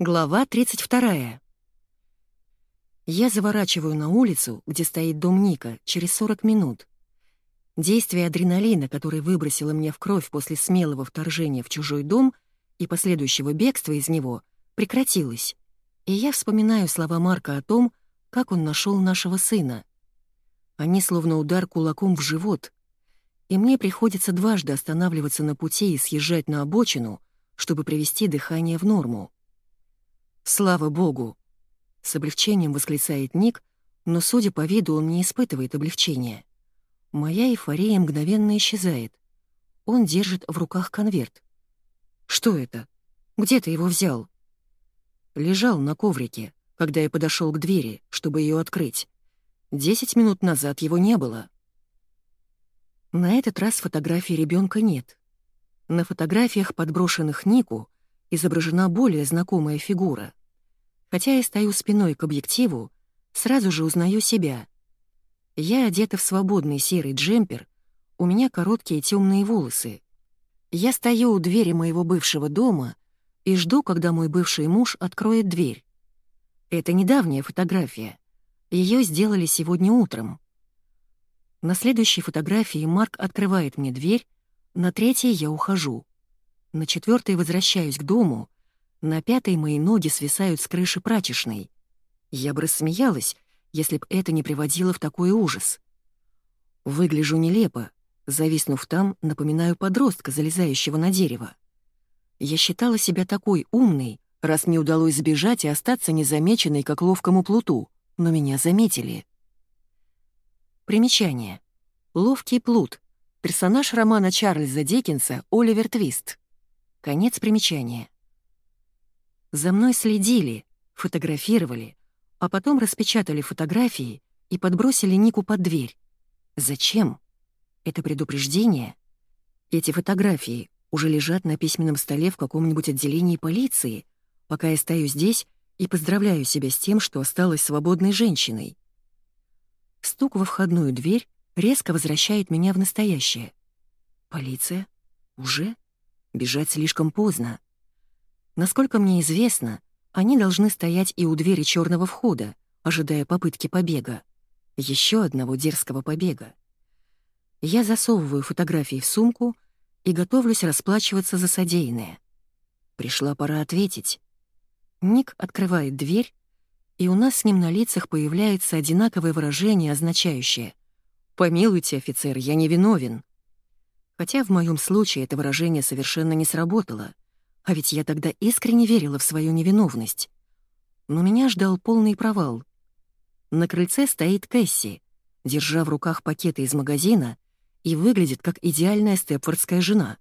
Глава 32. Я заворачиваю на улицу, где стоит дом Ника, через 40 минут. Действие адреналина, который выбросило мне в кровь после смелого вторжения в чужой дом и последующего бегства из него, прекратилось. И я вспоминаю слова Марка о том, как он нашел нашего сына. Они словно удар кулаком в живот. И мне приходится дважды останавливаться на пути и съезжать на обочину, чтобы привести дыхание в норму. «Слава богу!» — с облегчением восклицает Ник, но, судя по виду, он не испытывает облегчения. Моя эйфория мгновенно исчезает. Он держит в руках конверт. «Что это? Где ты его взял?» Лежал на коврике, когда я подошел к двери, чтобы ее открыть. Десять минут назад его не было. На этот раз фотографии ребенка нет. На фотографиях, подброшенных Нику, изображена более знакомая фигура. Хотя я стою спиной к объективу, сразу же узнаю себя. Я одета в свободный серый джемпер, у меня короткие темные волосы. Я стою у двери моего бывшего дома и жду, когда мой бывший муж откроет дверь. Это недавняя фотография. Ее сделали сегодня утром. На следующей фотографии Марк открывает мне дверь, на третьей я ухожу. На четвертой возвращаюсь к дому, на пятой мои ноги свисают с крыши прачечной. Я бы рассмеялась, если б это не приводило в такой ужас. Выгляжу нелепо, зависнув там, напоминаю подростка, залезающего на дерево. Я считала себя такой умной, раз мне удалось сбежать и остаться незамеченной, как ловкому плуту, но меня заметили. Примечание. Ловкий плут. Персонаж романа Чарльза Диккенса «Оливер Твист». Конец примечания. За мной следили, фотографировали, а потом распечатали фотографии и подбросили Нику под дверь. Зачем? Это предупреждение? Эти фотографии уже лежат на письменном столе в каком-нибудь отделении полиции, пока я стою здесь и поздравляю себя с тем, что осталась свободной женщиной. Стук во входную дверь резко возвращает меня в настоящее. Полиция? Уже? Бежать слишком поздно. Насколько мне известно, они должны стоять и у двери черного входа, ожидая попытки побега. Еще одного дерзкого побега. Я засовываю фотографии в сумку и готовлюсь расплачиваться за содеянное. Пришла пора ответить. Ник открывает дверь, и у нас с ним на лицах появляется одинаковое выражение, означающее «Помилуйте, офицер, я не виновен». Хотя в моем случае это выражение совершенно не сработало, а ведь я тогда искренне верила в свою невиновность. Но меня ждал полный провал. На крыльце стоит Кэсси, держа в руках пакеты из магазина, и выглядит как идеальная степфордская жена.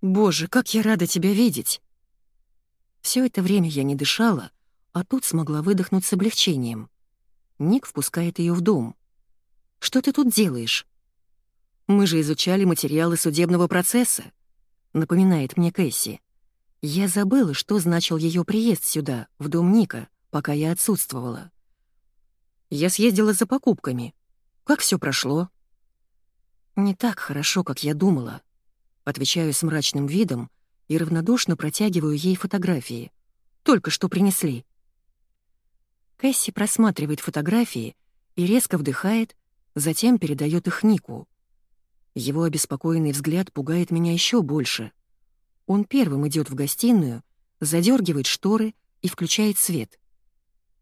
«Боже, как я рада тебя видеть!» Все это время я не дышала, а тут смогла выдохнуть с облегчением. Ник впускает ее в дом. «Что ты тут делаешь?» Мы же изучали материалы судебного процесса», — напоминает мне Кэсси. Я забыла, что значил ее приезд сюда, в дом Ника, пока я отсутствовала. Я съездила за покупками. Как все прошло? Не так хорошо, как я думала. Отвечаю с мрачным видом и равнодушно протягиваю ей фотографии. Только что принесли. Кэсси просматривает фотографии и резко вдыхает, затем передает их Нику. Его обеспокоенный взгляд пугает меня еще больше. Он первым идет в гостиную, задергивает шторы и включает свет.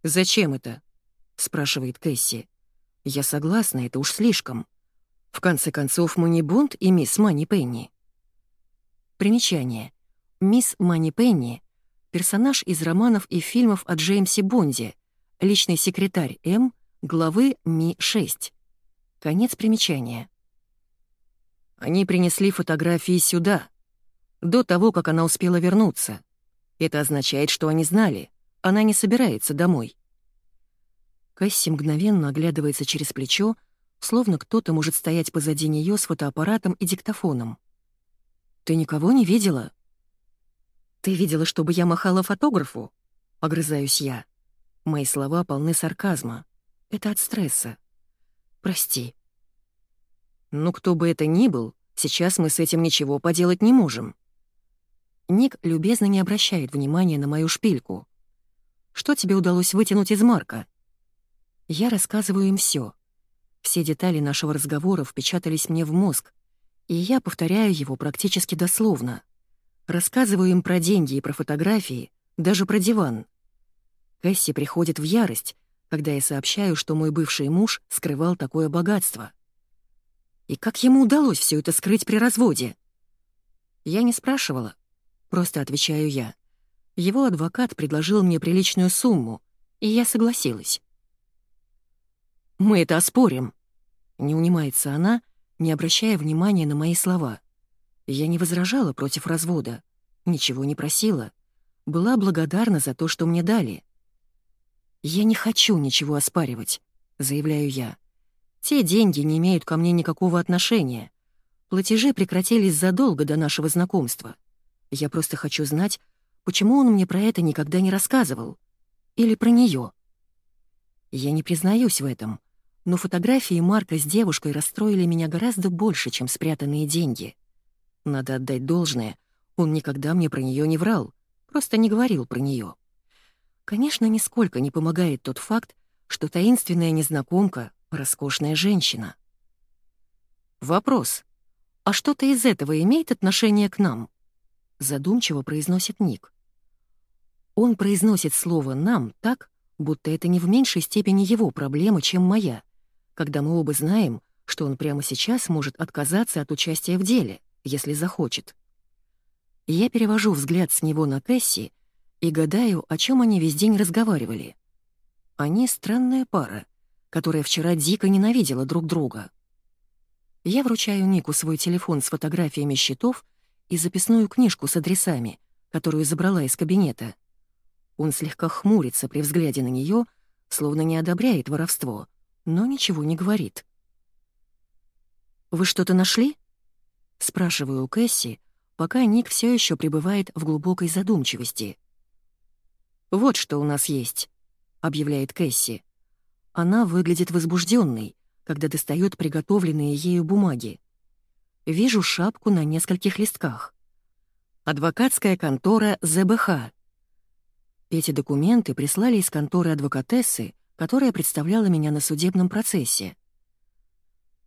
«Зачем это?» — спрашивает Кэсси. «Я согласна, это уж слишком. В конце концов, мы не Бонд и мисс Манни Пенни». Примечание. Мисс Манни Пенни — персонаж из романов и фильмов о Джеймсе Бонде, личный секретарь М, главы Ми-6. Конец примечания. Они принесли фотографии сюда, до того, как она успела вернуться. Это означает, что они знали, она не собирается домой. Кэсси мгновенно оглядывается через плечо, словно кто-то может стоять позади нее с фотоаппаратом и диктофоном. «Ты никого не видела?» «Ты видела, чтобы я махала фотографу?» — огрызаюсь я. Мои слова полны сарказма. Это от стресса. «Прости», ну, кто бы это ни был, сейчас мы с этим ничего поделать не можем. Ник любезно не обращает внимания на мою шпильку. «Что тебе удалось вытянуть из Марка?» Я рассказываю им все. Все детали нашего разговора впечатались мне в мозг, и я повторяю его практически дословно. Рассказываю им про деньги и про фотографии, даже про диван. Кэсси приходит в ярость, когда я сообщаю, что мой бывший муж скрывал такое богатство. И как ему удалось все это скрыть при разводе? Я не спрашивала, просто отвечаю я. Его адвокат предложил мне приличную сумму, и я согласилась. «Мы это оспорим», — не унимается она, не обращая внимания на мои слова. Я не возражала против развода, ничего не просила, была благодарна за то, что мне дали. «Я не хочу ничего оспаривать», — заявляю я. «Те деньги не имеют ко мне никакого отношения. Платежи прекратились задолго до нашего знакомства. Я просто хочу знать, почему он мне про это никогда не рассказывал. Или про нее. Я не признаюсь в этом, но фотографии Марка с девушкой расстроили меня гораздо больше, чем спрятанные деньги. Надо отдать должное, он никогда мне про нее не врал, просто не говорил про нее. Конечно, нисколько не помогает тот факт, что таинственная незнакомка — роскошная женщина. Вопрос. А что-то из этого имеет отношение к нам? Задумчиво произносит Ник. Он произносит слово «нам» так, будто это не в меньшей степени его проблема, чем моя — когда мы оба знаем, что он прямо сейчас может отказаться от участия в деле, если захочет. Я перевожу взгляд с него на Кэсси и гадаю, о чем они весь день разговаривали. Они странная пара, которая вчера дико ненавидела друг друга. Я вручаю Нику свой телефон с фотографиями счетов и записную книжку с адресами, которую забрала из кабинета. Он слегка хмурится при взгляде на нее, словно не одобряет воровство — но ничего не говорит. «Вы что-то нашли?» — спрашиваю у Кэсси, пока Ник все еще пребывает в глубокой задумчивости. «Вот что у нас есть», — объявляет Кэсси. Она выглядит возбужденной, когда достает приготовленные ею бумаги. Вижу шапку на нескольких листках. Адвокатская контора ЗБХ. Эти документы прислали из конторы адвокатессы, которая представляла меня на судебном процессе.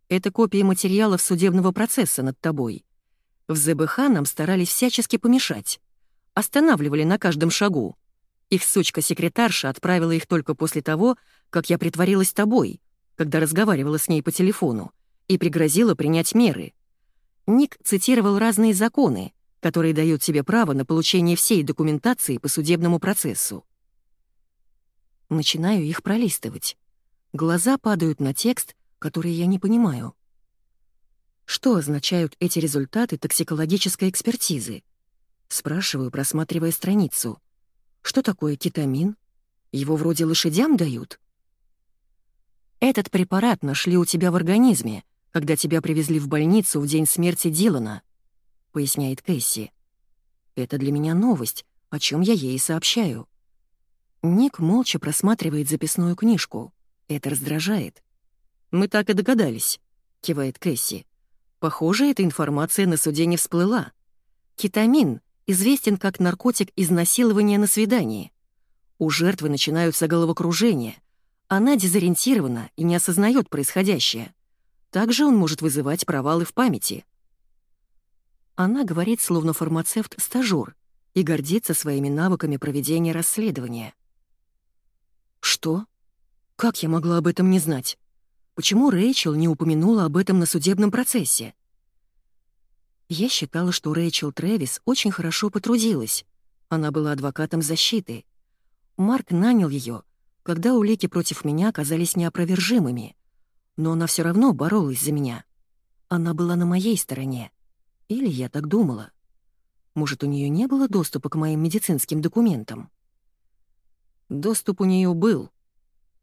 Это копии материалов судебного процесса над тобой. В ЗБХ нам старались всячески помешать. Останавливали на каждом шагу. Их сучка-секретарша отправила их только после того, как я притворилась тобой, когда разговаривала с ней по телефону, и пригрозила принять меры. Ник цитировал разные законы, которые дают тебе право на получение всей документации по судебному процессу. Начинаю их пролистывать. Глаза падают на текст, который я не понимаю. Что означают эти результаты токсикологической экспертизы? Спрашиваю, просматривая страницу. Что такое кетамин? Его вроде лошадям дают? Этот препарат нашли у тебя в организме, когда тебя привезли в больницу в день смерти Дилана, поясняет Кэсси. Это для меня новость, о чем я ей сообщаю. Ник молча просматривает записную книжку. Это раздражает. «Мы так и догадались», — кивает Кэсси. «Похоже, эта информация на суде не всплыла. Кетамин известен как наркотик изнасилования на свидании. У жертвы начинаются головокружения. Она дезориентирована и не осознает происходящее. Также он может вызывать провалы в памяти». Она говорит, словно фармацевт-стажёр, и гордится своими навыками проведения расследования. Что? Как я могла об этом не знать? Почему Рэйчел не упомянула об этом на судебном процессе? Я считала, что Рэйчел Трэвис очень хорошо потрудилась. Она была адвокатом защиты. Марк нанял ее, когда улики против меня оказались неопровержимыми. Но она все равно боролась за меня. Она была на моей стороне. Или я так думала. Может, у нее не было доступа к моим медицинским документам? Доступ у нее был.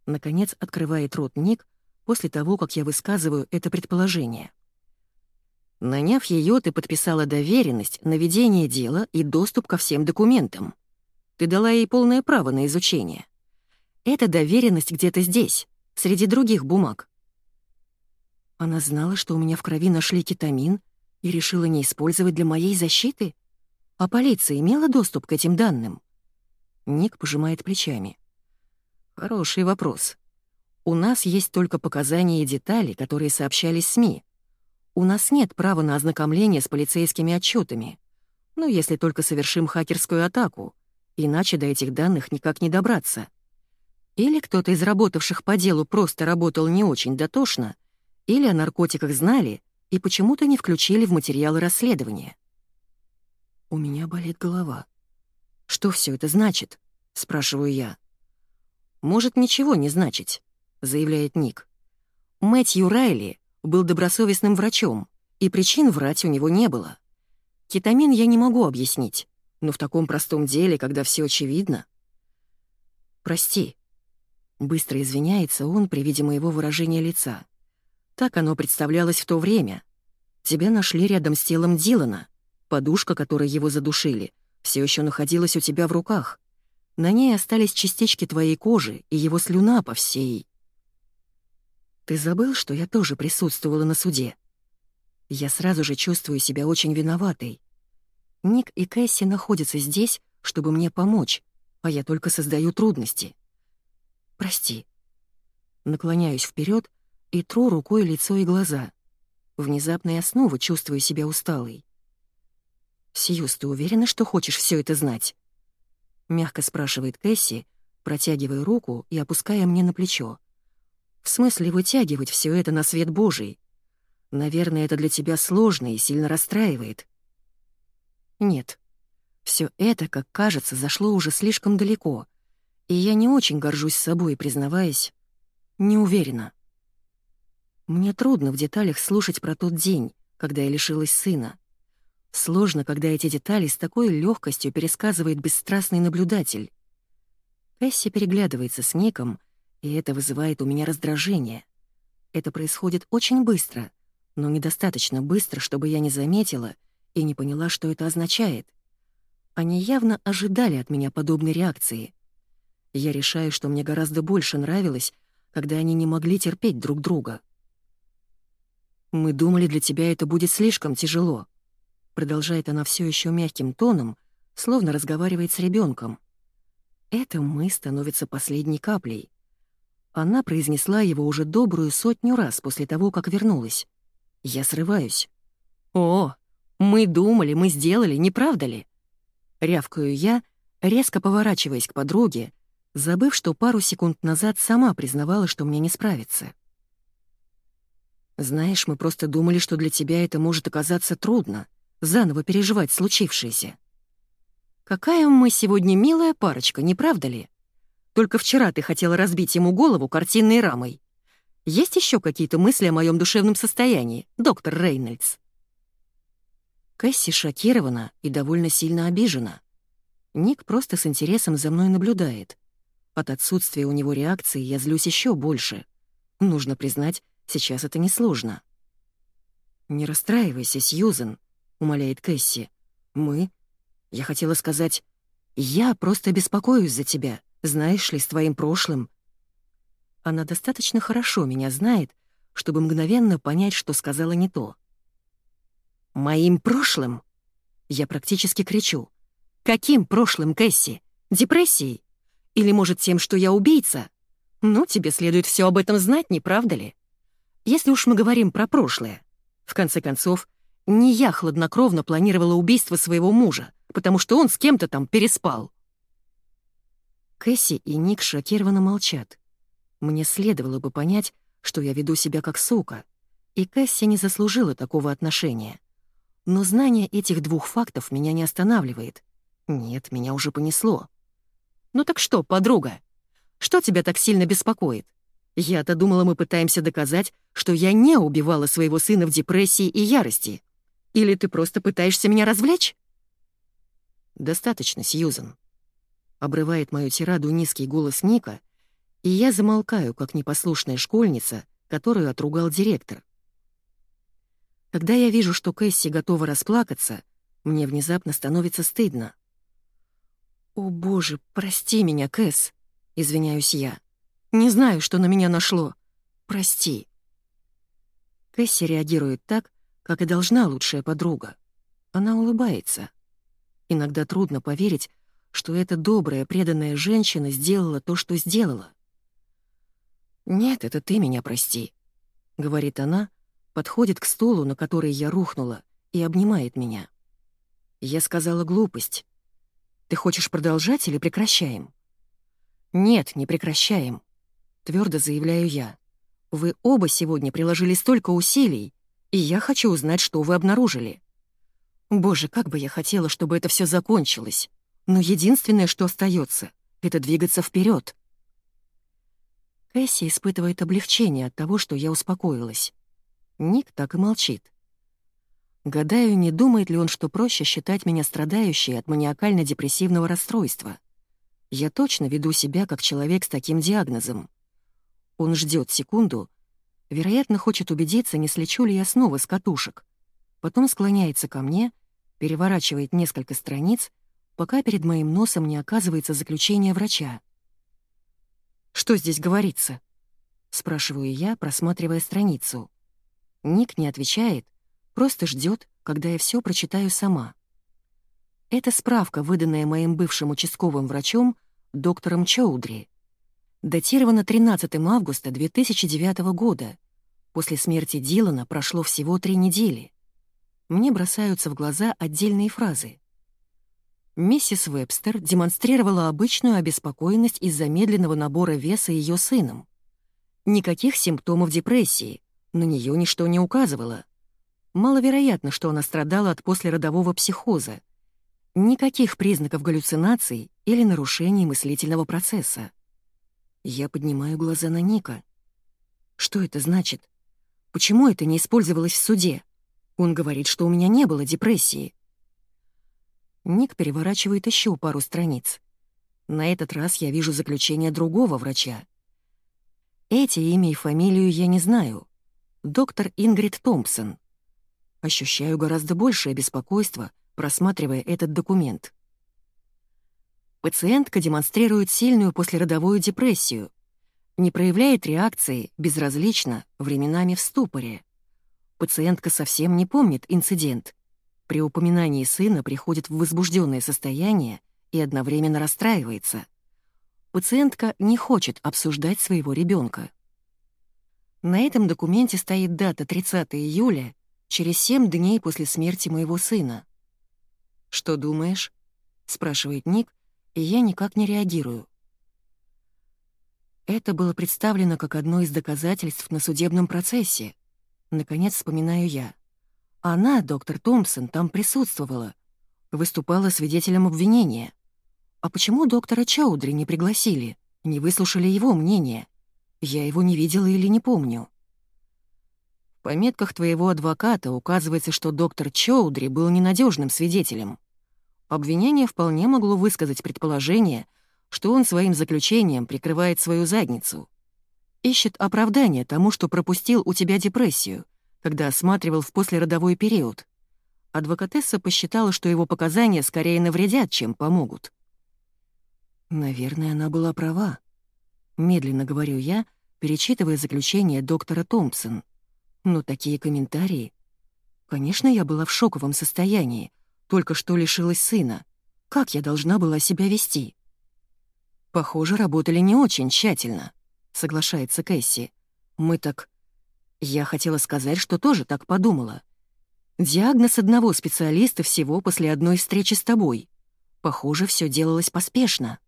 Наконец открывает рот Ник после того, как я высказываю это предположение. Наняв ее, ты подписала доверенность на ведение дела и доступ ко всем документам. Ты дала ей полное право на изучение. Эта доверенность где-то здесь, среди других бумаг. Она знала, что у меня в крови нашли кетамин и решила не использовать для моей защиты? А полиция имела доступ к этим данным? Ник пожимает плечами. Хороший вопрос. У нас есть только показания и детали, которые сообщались СМИ. У нас нет права на ознакомление с полицейскими отчетами. Ну, если только совершим хакерскую атаку, иначе до этих данных никак не добраться. Или кто-то из работавших по делу просто работал не очень дотошно, или о наркотиках знали и почему-то не включили в материалы расследования. У меня болит голова. «Что все это значит?» — спрашиваю я. «Может, ничего не значить», — заявляет Ник. Мэтью Райли был добросовестным врачом, и причин врать у него не было. Кетамин я не могу объяснить, но в таком простом деле, когда все очевидно... «Прости», — быстро извиняется он при виде моего выражения лица. Так оно представлялось в то время. Тебя нашли рядом с телом Дилана. Подушка, которой его задушили, все еще находилась у тебя в руках. На ней остались частички твоей кожи и его слюна по всей. Ты забыл, что я тоже присутствовала на суде? Я сразу же чувствую себя очень виноватой. Ник и Кэсси находятся здесь, чтобы мне помочь, а я только создаю трудности. Прости. Наклоняюсь вперед и тру рукой лицо и глаза. Внезапно я снова чувствую себя усталой. «Сьюз, ты уверена, что хочешь все это знать?» Мягко спрашивает Кэсси, протягивая руку и опуская мне на плечо. «В смысле вытягивать все это на свет Божий? Наверное, это для тебя сложно и сильно расстраивает». «Нет. Все это, как кажется, зашло уже слишком далеко, и я не очень горжусь собой, признаваясь, не уверена. Мне трудно в деталях слушать про тот день, когда я лишилась сына. Сложно, когда эти детали с такой легкостью пересказывает бесстрастный наблюдатель. Кэсси переглядывается с Ником, и это вызывает у меня раздражение. Это происходит очень быстро, но недостаточно быстро, чтобы я не заметила и не поняла, что это означает. Они явно ожидали от меня подобной реакции. Я решаю, что мне гораздо больше нравилось, когда они не могли терпеть друг друга. «Мы думали, для тебя это будет слишком тяжело», Продолжает она все еще мягким тоном, словно разговаривает с ребенком. Это «мы» становится последней каплей. Она произнесла его уже добрую сотню раз после того, как вернулась. Я срываюсь. «О, мы думали, мы сделали, не правда ли?» Рявкаю я, резко поворачиваясь к подруге, забыв, что пару секунд назад сама признавала, что мне не справиться. «Знаешь, мы просто думали, что для тебя это может оказаться трудно», заново переживать случившееся. Какая мы сегодня милая парочка, не правда ли? Только вчера ты хотела разбить ему голову картинной рамой. Есть еще какие-то мысли о моем душевном состоянии, доктор Рейнольдс?» Кэсси шокирована и довольно сильно обижена. Ник просто с интересом за мной наблюдает. От отсутствия у него реакции я злюсь еще больше. Нужно признать, сейчас это несложно. «Не расстраивайся, Сьюзен», умоляет Кэсси. «Мы?» Я хотела сказать, «Я просто беспокоюсь за тебя, знаешь ли, с твоим прошлым». Она достаточно хорошо меня знает, чтобы мгновенно понять, что сказала не то. «Моим прошлым?» Я практически кричу. «Каким прошлым, Кэсси? Депрессией? Или, может, тем, что я убийца? Ну, тебе следует все об этом знать, не правда ли? Если уж мы говорим про прошлое. В конце концов, не я хладнокровно планировала убийство своего мужа, потому что он с кем-то там переспал. Кэсси и Ник шокированно молчат. Мне следовало бы понять, что я веду себя как сука, и Кэсси не заслужила такого отношения. Но знание этих двух фактов меня не останавливает. Нет, меня уже понесло. «Ну так что, подруга? Что тебя так сильно беспокоит? Я-то думала, мы пытаемся доказать, что я не убивала своего сына в депрессии и ярости. Или ты просто пытаешься меня развлечь?» «Достаточно, Сьюзан», — обрывает мою тираду низкий голос Ника, и я замолкаю, как непослушная школьница, которую отругал директор. Когда я вижу, что Кэсси готова расплакаться, мне внезапно становится стыдно. «О боже, прости меня, Кэс», — извиняюсь я. «Не знаю, что на меня нашло. Прости». Кэсси реагирует так, как и должна лучшая подруга. Она улыбается. Иногда трудно поверить, что эта добрая, преданная женщина сделала то, что сделала. «Нет, это ты меня прости», — говорит она, подходит к стулу, на который я рухнула, и обнимает меня. Я сказала глупость. «Ты хочешь продолжать или прекращаем?» «Нет, не прекращаем», — твердо заявляю я. «Вы оба сегодня приложили столько усилий, и я хочу узнать, что вы обнаружили». Боже, как бы я хотела, чтобы это все закончилось. Но единственное, что остается, это двигаться вперед. Кэсси испытывает облегчение от того, что я успокоилась. Ник так и молчит. Гадаю, не думает ли он, что проще считать меня страдающей от маниакально-депрессивного расстройства. Я точно веду себя как человек с таким диагнозом. Он ждет секунду, вероятно, хочет убедиться, не слечу ли я снова с катушек. Потом склоняется ко мне, переворачивает несколько страниц пока перед моим носом не оказывается заключение врача. «Что здесь говорится?» — спрашиваю я, просматривая страницу. Ник не отвечает, просто ждет, когда я все прочитаю сама. Это справка, выданная моим бывшим участковым врачом, доктором Чоудри. Датирована 13 августа 2009 года. После смерти Дилана прошло всего три недели. Мне бросаются в глаза отдельные фразы. Миссис Вебстер демонстрировала обычную обеспокоенность из-за медленного набора веса ее сыном. Никаких симптомов депрессии, на нее ничто не указывало. Маловероятно, что она страдала от послеродового психоза. Никаких признаков галлюцинаций или нарушений мыслительного процесса. Я поднимаю глаза на Ника. Что это значит? Почему это не использовалось в суде? Он говорит, что у меня не было депрессии. Ник переворачивает еще пару страниц. На этот раз я вижу заключение другого врача. Эти имя и фамилию я не знаю. Доктор Ингрид Томпсон. Ощущаю гораздо большее беспокойство, просматривая этот документ. Пациентка демонстрирует сильную послеродовую депрессию. Не проявляет реакции, безразлично, временами в ступоре. Пациентка совсем не помнит инцидент — при упоминании сына приходит в возбужденное состояние и одновременно расстраивается. Пациентка не хочет обсуждать своего ребенка. На этом документе стоит дата 30 июля, через 7 дней после смерти моего сына. «Что думаешь?» — спрашивает Ник, и я никак не реагирую. Это было представлено как одно из доказательств на судебном процессе. Наконец вспоминаю я. Она, доктор Томпсон, там присутствовала. Выступала свидетелем обвинения. А почему доктора Чаудри не пригласили? Не выслушали его мнение? Я его не видела или не помню. В пометках твоего адвоката указывается, что доктор Чоудри был ненадежным свидетелем. Обвинение вполне могло высказать предположение, что он своим заключением прикрывает свою задницу. Ищет оправдание тому, что пропустил у тебя депрессию, когда осматривал в послеродовой период. Адвокатесса посчитала, что его показания скорее навредят, чем помогут. Наверное, она была права. Медленно говорю я, перечитывая заключение доктора Томпсон. Но такие комментарии... Конечно, я была в шоковом состоянии, только что лишилась сына. Как я должна была себя вести? Похоже, работали не очень тщательно, соглашается Кэсси. Мы так я хотела сказать, что тоже так подумала. Диагноз одного специалиста всего после одной встречи с тобой. Похоже, все делалось поспешно.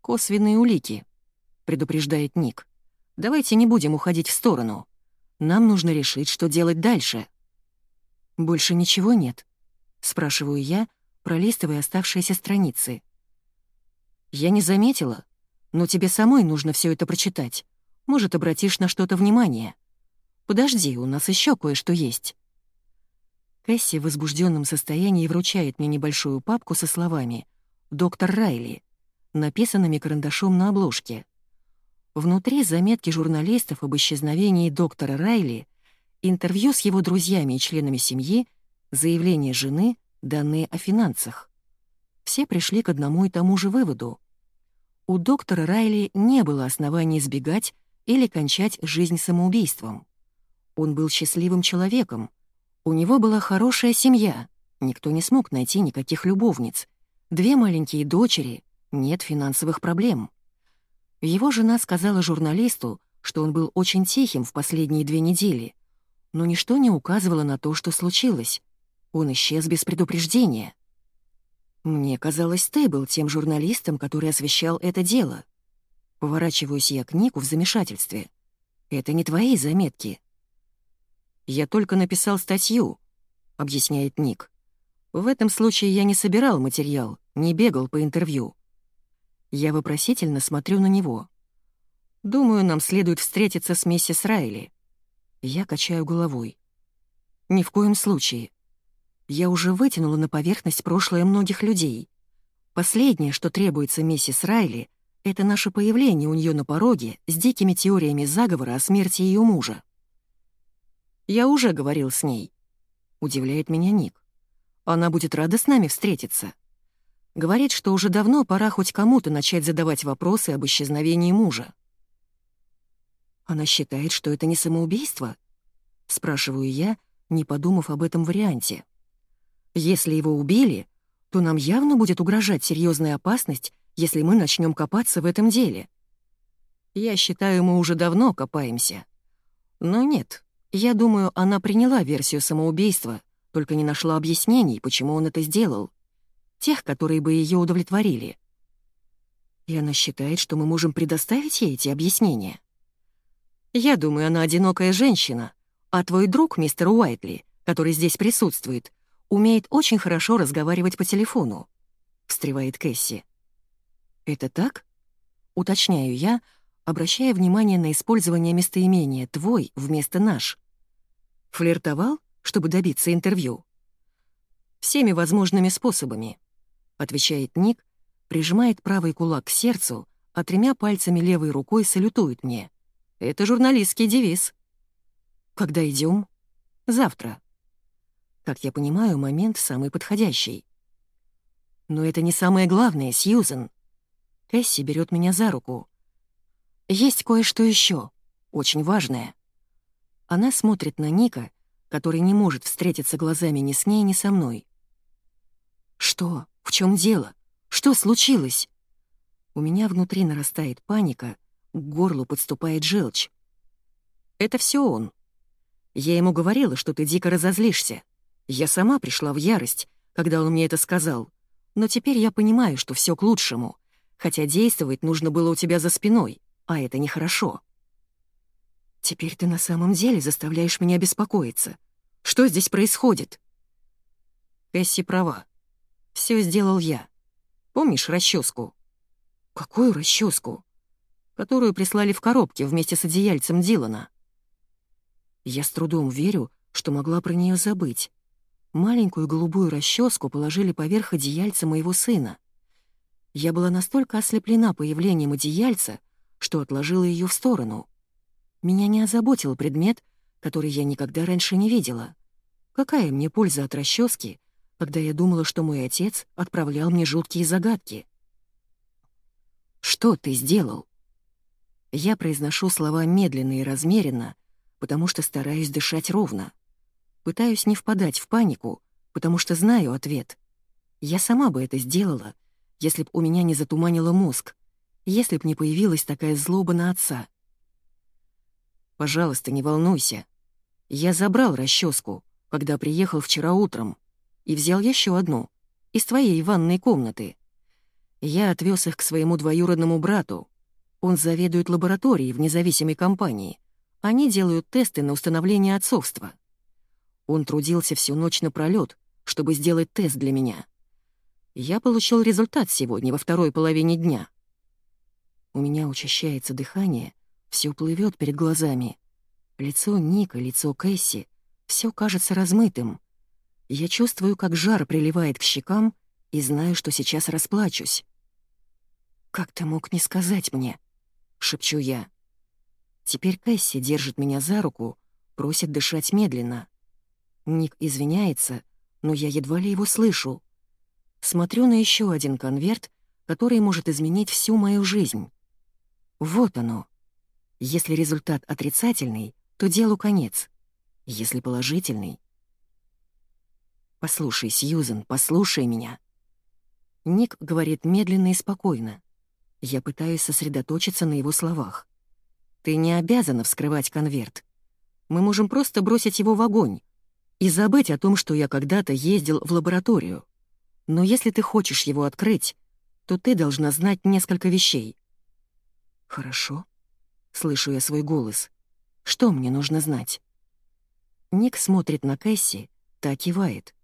«Косвенные улики», — предупреждает Ник. «Давайте не будем уходить в сторону. Нам нужно решить, что делать дальше». «Больше ничего нет?» — спрашиваю я, пролистывая оставшиеся страницы. «Я не заметила, но тебе самой нужно все это прочитать. Может, обратишь на что-то внимание». Подожди, у нас еще кое-что есть». Кэсси в возбужденном состоянии вручает мне небольшую папку со словами «Доктор Райли», написанными карандашом на обложке. Внутри заметки журналистов об исчезновении доктора Райли, интервью с его друзьями и членами семьи, заявление жены, данные о финансах. Все пришли к одному и тому же выводу. У доктора Райли не было оснований избегать или кончать жизнь самоубийством. Он был счастливым человеком. У него была хорошая семья, Никто не смог найти никаких любовниц. Две маленькие дочери, нет финансовых проблем. Его жена сказала журналисту, что он был очень тихим в последние две недели, но ничто не указывало на то, что случилось. Он исчез без предупреждения. Мне казалось, ты был тем журналистом, который освещал это дело. Поворачиваюсь я к Нику в замешательстве. Это не твои заметки. Я только написал статью, объясняет Ник. В этом случае я не собирал материал, не бегал по интервью. Я вопросительно смотрю на него. Думаю, нам следует встретиться с миссис Райли. Я качаю головой. Ни в коем случае. Я уже вытянула на поверхность прошлое многих людей. Последнее, что требуется миссис Райли, это наше появление у нее на пороге с дикими теориями заговора о смерти ее мужа. Я уже говорил с ней. Удивляет меня Ник. Она будет рада с нами встретиться. Говорит, что уже давно пора хоть кому-то начать задавать вопросы об исчезновении мужа. «Она считает, что это не самоубийство?» — спрашиваю я, не подумав об этом варианте. «Если его убили, то нам явно будет угрожать серьезная опасность, если мы начнем копаться в этом деле. Я считаю, мы уже давно копаемся. Но нет, я думаю, она приняла версию самоубийства, только не нашла объяснений, почему он это сделал тех, которые бы ее удовлетворили. И она считает, что мы можем предоставить ей эти объяснения. Я думаю, она одинокая женщина, а твой друг, мистер Уайтли, который здесь присутствует, умеет очень хорошо разговаривать по телефону», — встревает Кэсси. «Это так?» — уточняю я, обращая внимание на использование местоимения «твой» вместо «наш». Флиртовал, чтобы добиться интервью? Всеми возможными способами. — отвечает Ник, прижимает правый кулак к сердцу, а тремя пальцами левой рукой салютует мне. Это журналистский девиз. Когда идем? Завтра. Как я понимаю, момент самый подходящий. Но это не самое главное, Сьюзен. Кэсси берет меня за руку. Есть кое-что еще, очень важное. Она смотрит на Ника, который не может встретиться глазами ни с ней, ни со мной. «Что?» В чем дело? Что случилось? У меня внутри нарастает паника, к горлу подступает желчь. Это все он. Я ему говорила, что ты дико разозлишься. Я сама пришла в ярость, когда он мне это сказал. Но теперь я понимаю, что все к лучшему, хотя действовать нужно было у тебя за спиной, а это нехорошо. Теперь ты на самом деле заставляешь меня беспокоиться. Что здесь происходит? Кэсси права. Все сделал я. Помнишь расческу? Какую расческу? Которую прислали в коробке вместе с одеяльцем Дилана. Я с трудом верю, что могла про нее забыть. Маленькую голубую расческу положили поверх одеяльца моего сына. Я была настолько ослеплена появлением одеяльца, что отложила ее в сторону. Меня не озаботил предмет, который я никогда раньше не видела. Какая мне польза от расчески, когда я думала, что мой отец отправлял мне жуткие загадки. «Что ты сделал?» Я произношу слова медленно и размеренно, потому что стараюсь дышать ровно. Пытаюсь не впадать в панику, потому что знаю ответ. Я сама бы это сделала, если б у меня не затуманило мозг, если б не появилась такая злоба на отца. «Пожалуйста, не волнуйся. Я забрал расческу, когда приехал вчера утром и взял еще одну, из твоей ванной комнаты. Я отвез их к своему двоюродному брату. Он заведует лабораторией в независимой компании. Они делают тесты на установление отцовства. Он трудился всю ночь напролёт, чтобы сделать тест для меня. Я получил результат сегодня во второй половине дня. У меня учащается дыхание, все плывет перед глазами. Лицо Ника, лицо Кэсси — все кажется размытым. Я чувствую, как жар приливает к щекам, и знаю, что сейчас расплачусь. «Как ты мог не сказать мне?» — шепчу я. Теперь Кэсси держит меня за руку, просит дышать медленно. Ник извиняется, но я едва ли его слышу. Смотрю на еще один конверт, который может изменить всю мою жизнь. Вот оно. Если результат отрицательный, то делу конец. Если положительный, «Послушай, Сьюзен, послушай меня». Ник говорит медленно и спокойно. Я пытаюсь сосредоточиться на его словах. «Ты не обязана вскрывать конверт. Мы можем просто бросить его в огонь и забыть о том, что я когда-то ездил в лабораторию. Но если ты хочешь его открыть, то ты должна знать несколько вещей». «Хорошо», — слышу я свой голос. «Что мне нужно знать?» Ник смотрит на Кэсси, та кивает.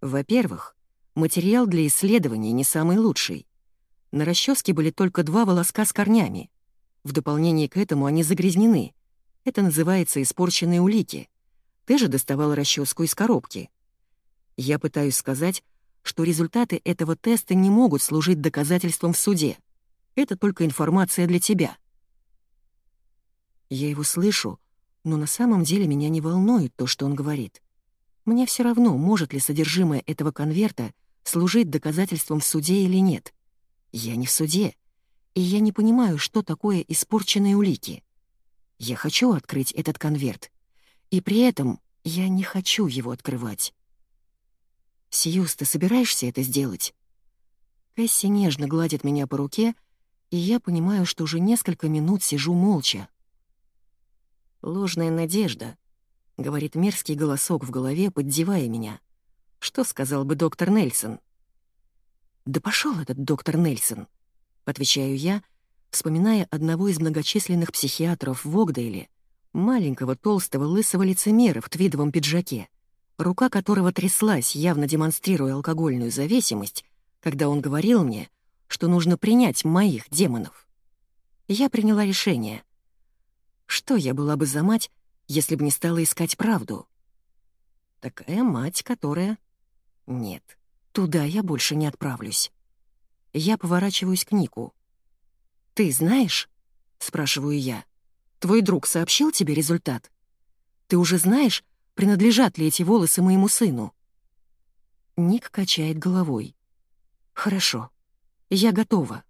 Во-первых, материал для исследований не самый лучший. На расческе были только два волоска с корнями. В дополнение к этому они загрязнены. Это называется испорченные улики. Ты же доставала расческу из коробки. Я пытаюсь сказать, что результаты этого теста не могут служить доказательством в суде. Это только информация для тебя. Я его слышу, но на самом деле меня не волнует то, что он говорит. Мне все равно, может ли содержимое этого конверта служить доказательством в суде или нет. Я не в суде, и я не понимаю, что такое испорченные улики. Я хочу открыть этот конверт, и при этом я не хочу его открывать. «Сьюз, ты собираешься это сделать?» Кэсси нежно гладит меня по руке, и я понимаю, что уже несколько минут сижу молча. Ложная надежда, — говорит мерзкий голосок в голове, поддевая меня. «Что сказал бы доктор Нельсон?» «Да пошел этот доктор Нельсон», — отвечаю я, вспоминая одного из многочисленных психиатров в Огдейле, маленького толстого лысого лицемера в твидовом пиджаке, рука которого тряслась, явно демонстрируя алкогольную зависимость, когда он говорил мне, что нужно принять моих демонов. Я приняла решение. Что я была бы за мать, если бы не стала искать правду. Такая мать, которая... Нет, туда я больше не отправлюсь. Я поворачиваюсь к Нику. «Ты знаешь?» — спрашиваю я. «Твой друг сообщил тебе результат? Ты уже знаешь, принадлежат ли эти волосы моему сыну?» Ник качает головой. «Хорошо, я готова».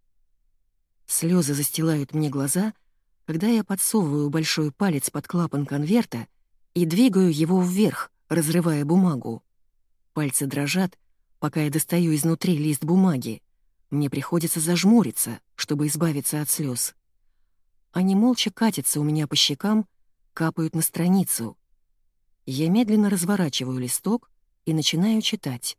Слезы застилают мне глаза — когда я подсовываю большой палец под клапан конверта и двигаю его вверх, разрывая бумагу. Пальцы дрожат, пока я достаю изнутри лист бумаги. Мне приходится зажмуриться, чтобы избавиться от слез. Они молча катятся у меня по щекам, капают на страницу. Я медленно разворачиваю листок и начинаю читать.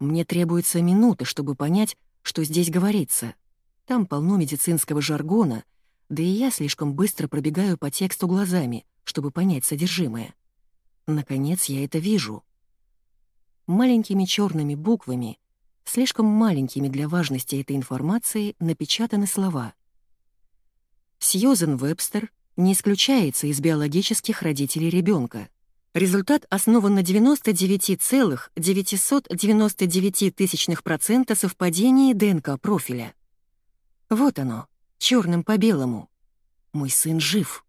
Мне требуется минута, чтобы понять, что здесь говорится — там полно медицинского жаргона, да и я слишком быстро пробегаю по тексту глазами, чтобы понять содержимое. Наконец я это вижу. Маленькими черными буквами, слишком маленькими для важности этой информации, напечатаны слова. Сьюзен Вебстер не исключается из биологических родителей ребенка. Результат основан на 99,999% совпадении ДНК-профиля. Вот оно, черным по белому. Мой сын жив.